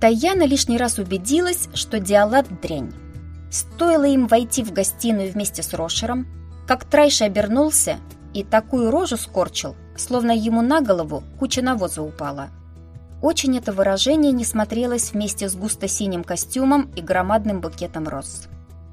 Таяна лишний раз убедилась, что Диалат дрянь. Стоило им войти в гостиную вместе с Рошером, как Трайш обернулся и такую рожу скорчил, словно ему на голову куча навоза упала. Очень это выражение не смотрелось вместе с густо-синим костюмом и громадным букетом роз.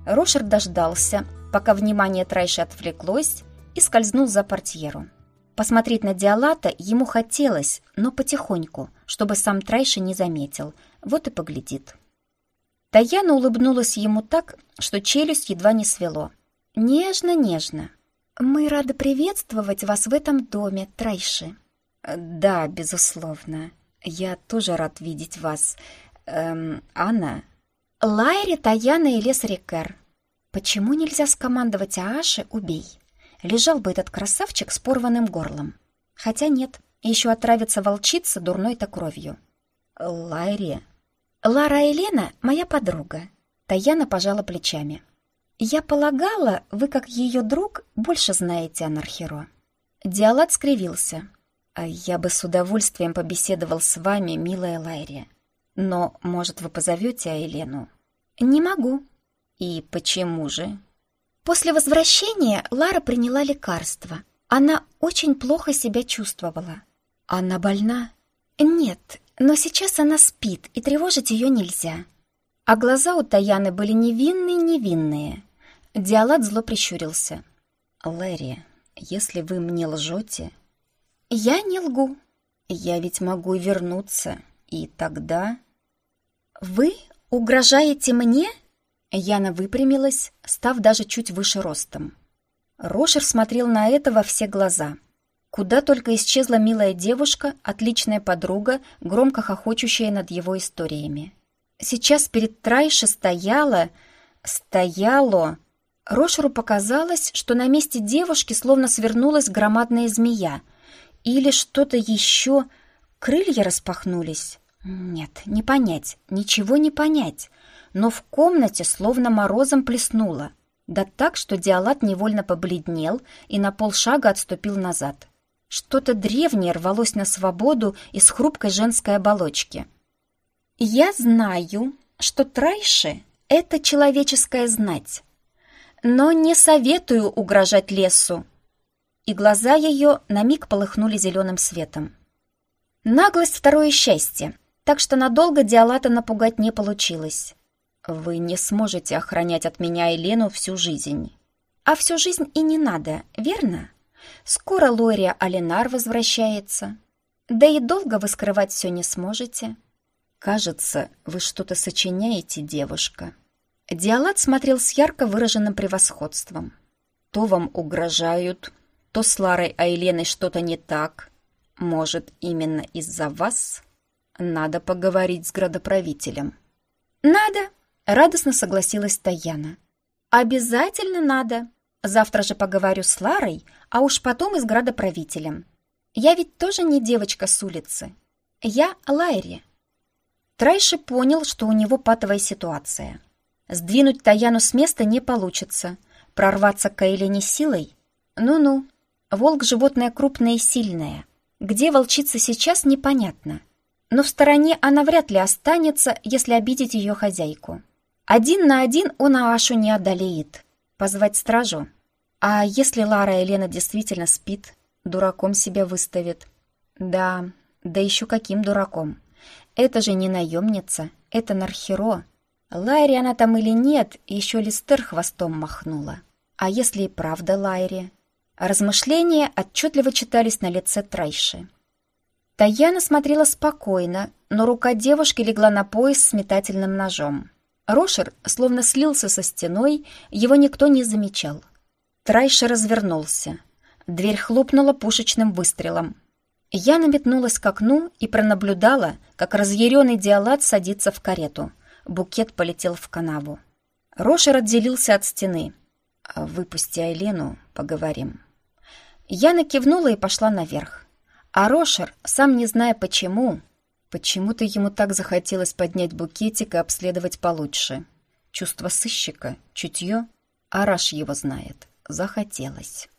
Рошер дождался, пока внимание Трайши отвлеклось, и скользнул за портьеру. Посмотреть на Диалата ему хотелось, но потихоньку, чтобы сам Трайши не заметил. Вот и поглядит. Таяна улыбнулась ему так, что челюсть едва не свело. Нежно-нежно. «Мы рады приветствовать вас в этом доме, Трайши». «Да, безусловно. Я тоже рад видеть вас. Эм, Анна?» «Лайри, Таяна и Лес Рикер. Почему нельзя скомандовать Ааше «убей»?» Лежал бы этот красавчик с порванным горлом. Хотя нет, еще отравится волчица дурной-то кровью. Лайри. Лара Елена — моя подруга. Таяна пожала плечами. Я полагала, вы, как ее друг, больше знаете о Нархеро. Диалат скривился. А я бы с удовольствием побеседовал с вами, милая Лайри. Но, может, вы позовете Айлену? Не могу. И почему же? После возвращения Лара приняла лекарство. Она очень плохо себя чувствовала. Она больна? Нет, но сейчас она спит, и тревожить ее нельзя. А глаза у Таяны были невинные-невинные. Диалат зло прищурился. «Лэри, если вы мне лжете...» «Я не лгу. Я ведь могу вернуться, и тогда...» «Вы угрожаете мне?» Яна выпрямилась, став даже чуть выше ростом. Рошер смотрел на это во все глаза. Куда только исчезла милая девушка, отличная подруга, громко хохочущая над его историями. Сейчас перед Трайше стояла... стояло... Рошеру показалось, что на месте девушки словно свернулась громадная змея. Или что-то еще... Крылья распахнулись. Нет, не понять, ничего не понять но в комнате словно морозом плеснуло. Да так, что Диалат невольно побледнел и на полшага отступил назад. Что-то древнее рвалось на свободу из хрупкой женской оболочки. «Я знаю, что Трайши — это человеческая знать, но не советую угрожать лесу». И глаза ее на миг полыхнули зеленым светом. Наглость — второе счастье, так что надолго Диалата напугать не получилось. «Вы не сможете охранять от меня Елену всю жизнь». «А всю жизнь и не надо, верно? Скоро Лория Алинар возвращается. Да и долго вы скрывать все не сможете». «Кажется, вы что-то сочиняете, девушка». Диалат смотрел с ярко выраженным превосходством. «То вам угрожают, то с Ларой Айленой что-то не так. Может, именно из-за вас? Надо поговорить с градоправителем». «Надо», Радостно согласилась Таяна. «Обязательно надо. Завтра же поговорю с Ларой, а уж потом и с градоправителем. Я ведь тоже не девочка с улицы. Я Лайри». Трайши понял, что у него патовая ситуация. Сдвинуть Таяну с места не получится. Прорваться к Эйлине силой? Ну-ну. Волк — животное крупное и сильное. Где волчица сейчас, непонятно. Но в стороне она вряд ли останется, если обидеть ее хозяйку. Один на один он Ашу не одолеет. Позвать стражу? А если Лара и Лена действительно спит, дураком себя выставит? Да, да еще каким дураком? Это же не наемница, это Нархеро. Лайри она там или нет, еще Листер хвостом махнула. А если и правда Лайри? Размышления отчетливо читались на лице Трайши. Таяна смотрела спокойно, но рука девушки легла на пояс с метательным ножом. Рошер словно слился со стеной, его никто не замечал. Трайшер развернулся. Дверь хлопнула пушечным выстрелом. Я наметнулась к окну и пронаблюдала, как разъяренный диалат садится в карету. Букет полетел в канаву. Рошер отделился от стены. «Выпусти Айлену, поговорим». Яна кивнула и пошла наверх. А Рошер, сам не зная почему, Почему-то ему так захотелось поднять букетик и обследовать получше. Чувство сыщика, чутье, Араш его знает. захотелось.